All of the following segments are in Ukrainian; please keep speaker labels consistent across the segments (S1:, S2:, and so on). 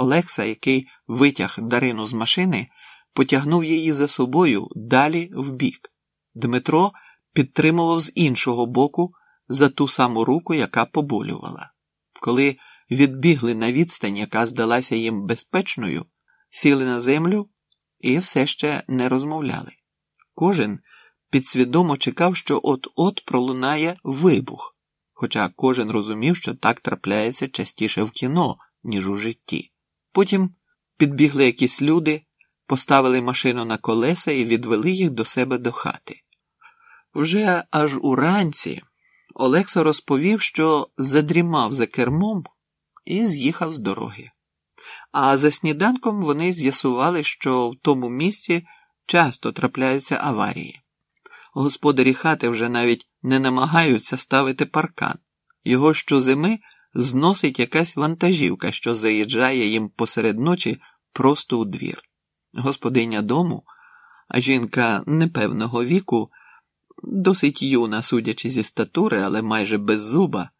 S1: Олекса, який витяг Дарину з машини, потягнув її за собою далі вбік. Дмитро підтримував з іншого боку за ту саму руку, яка поболювала. Коли відбігли на відстань, яка здалася їм безпечною, сіли на землю і все ще не розмовляли. Кожен підсвідомо чекав, що от-от пролунає вибух, хоча кожен розумів, що так трапляється частіше в кіно, ніж у житті. Потім підбігли якісь люди, поставили машину на колеса і відвели їх до себе до хати. Вже аж уранці Олекса розповів, що задрімав за кермом і з'їхав з дороги. А за сніданком вони з'ясували, що в тому місці часто трапляються аварії. Господарі хати вже навіть не намагаються ставити паркан. Його щозими зносить якась вантажівка, що заїжджає їм посеред ночі просто у двір. Господиня дому, а жінка непевного віку, досить юна, судячи зі статури, але майже без зуба,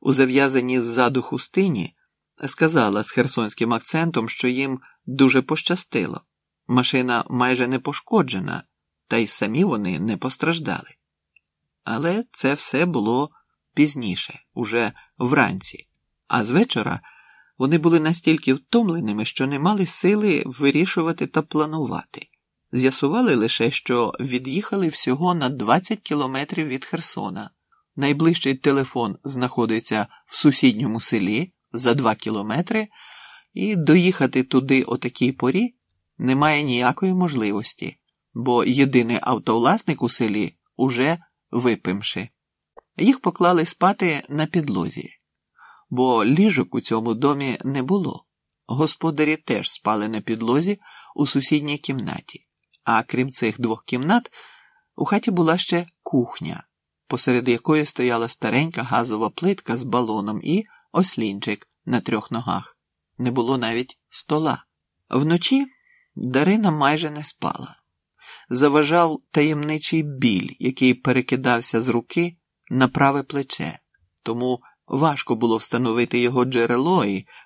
S1: у зав'язаній ззаду хустині, сказала з херсонським акцентом, що їм дуже пощастило. Машина майже не пошкоджена, та й самі вони не постраждали. Але це все було пізніше, уже вранці, а з вечора вони були настільки втомленими, що не мали сили вирішувати та планувати. З'ясували лише, що від'їхали всього на 20 кілометрів від Херсона. Найближчий телефон знаходиться в сусідньому селі за 2 кілометри, і доїхати туди о такій порі немає ніякої можливості, бо єдиний автовласник у селі уже випивши. Їх поклали спати на підлозі, бо ліжок у цьому домі не було. Господарі теж спали на підлозі у сусідній кімнаті, а крім цих двох кімнат, у хаті була ще кухня, посеред якої стояла старенька газова плитка з балоном і ослінчик на трьох ногах. Не було навіть стола. Вночі Дарина майже не спала. Заважав таємничий біль, який перекидався з руки на праве плече, тому важко було встановити його джерело,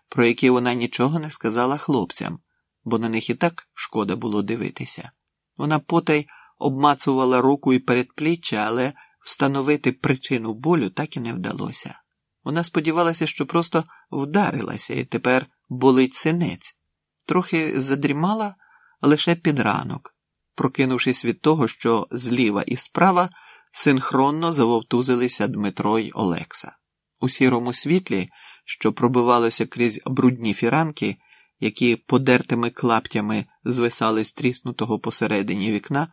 S1: про яке вона нічого не сказала хлопцям, бо на них і так шкода було дивитися. Вона потай обмацувала руку і передпліччя, але встановити причину болю так і не вдалося. Вона сподівалася, що просто вдарилася і тепер болить синець, трохи задрімала лише під ранок, прокинувшись від того, що зліва і справа синхронно завовтузилися Дмитро й Олекса. У сірому світлі, що пробивалося крізь брудні фіранки, які подертими клаптями звисали з тріснутого посередині вікна,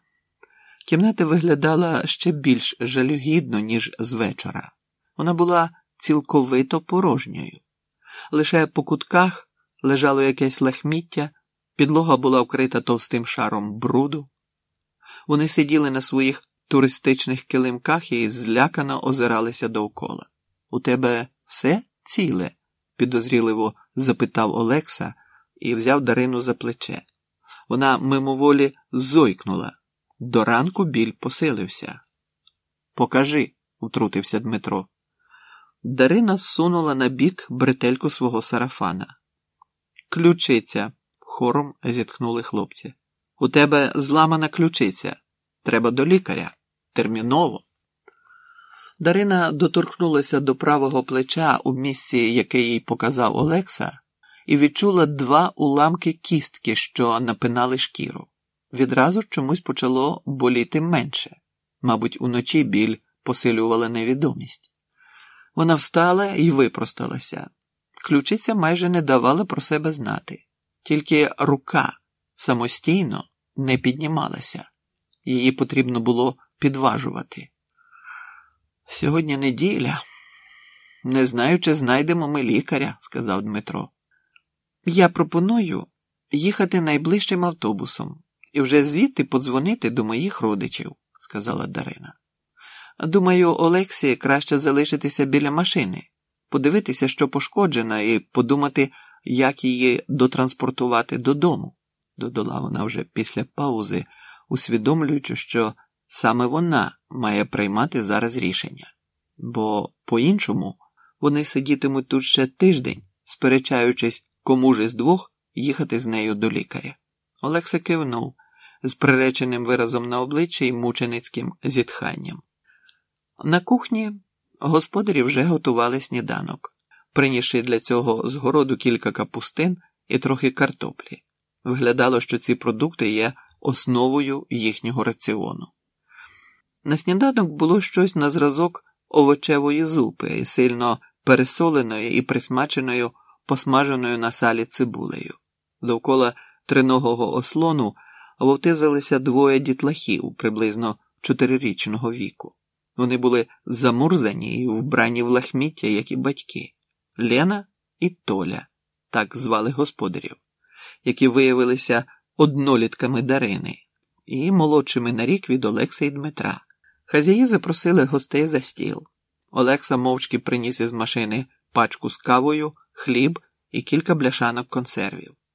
S1: кімната виглядала ще більш жалюгідно, ніж з вечора. Вона була цілковито порожньою. Лише по кутках лежало якесь лахміття, підлога була вкрита товстим шаром бруду. Вони сиділи на своїх туристичних килимках і злякано озиралися довкола. У тебе все ціле? підозріливо запитав Олекса і взяв Дарину за плече. Вона мимоволі зойкнула. До ранку біль посилився. Покажи, втрутився Дмитро. Дарина зсунула на бік бретельку свого сарафана. Ключиця, хором зітхнули хлопці. У тебе зламана ключиця. Треба до лікаря. Терміново. Дарина доторкнулася до правого плеча у місці, яке їй показав Олекса, і відчула два уламки кістки, що напинали шкіру. Відразу чомусь почало боліти менше. Мабуть, уночі біль посилювала невідомість. Вона встала і випросталася. Ключиця майже не давала про себе знати, тільки рука самостійно не піднімалася, її потрібно було підважувати. Сьогодні неділя. Не знаю, чи знайдемо ми лікаря, сказав Дмитро. Я пропоную їхати найближчим автобусом і вже звідти подзвонити до моїх родичів, сказала Дарина. Думаю, Олексі краще залишитися біля машини, подивитися, що пошкоджена, і подумати, як її дотранспортувати додому, додала вона вже після паузи, усвідомлюючи, що саме вона має приймати зараз рішення, бо по-іншому вони сидітимуть тут ще тиждень, сперечаючись, кому ж із двох їхати з нею до лікаря. Олекса кивнув з приреченим виразом на обличчі і мученицьким зітханням. На кухні господарі вже готували сніданок, принісши для цього з городу кілька капустин і трохи картоплі. Виглядало, що ці продукти є основою їхнього раціону. На сніданок було щось на зразок овочевої зупи сильно пересоленою і присмаченою посмаженою на салі цибулею. Довкола триногого ослону вовтизалися двоє дітлахів приблизно чотирирічного віку. Вони були замурзані і вбрані в лахміття, як і батьки Лена і Толя, так звали господарів, які виявилися однолітками Дарини і молодшими на рік від Олекса і Дмитра. Хазяї запросили гостей за стіл. Олекса мовчки приніс із машини пачку з кавою, хліб і кілька бляшанок консервів.